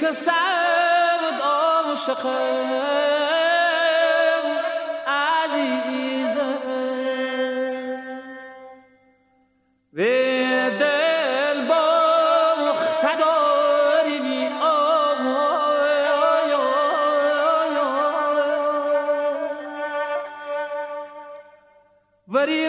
که سرد عاشقم عزیزم و دل با مختداری بی آمای وری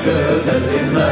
شد القرار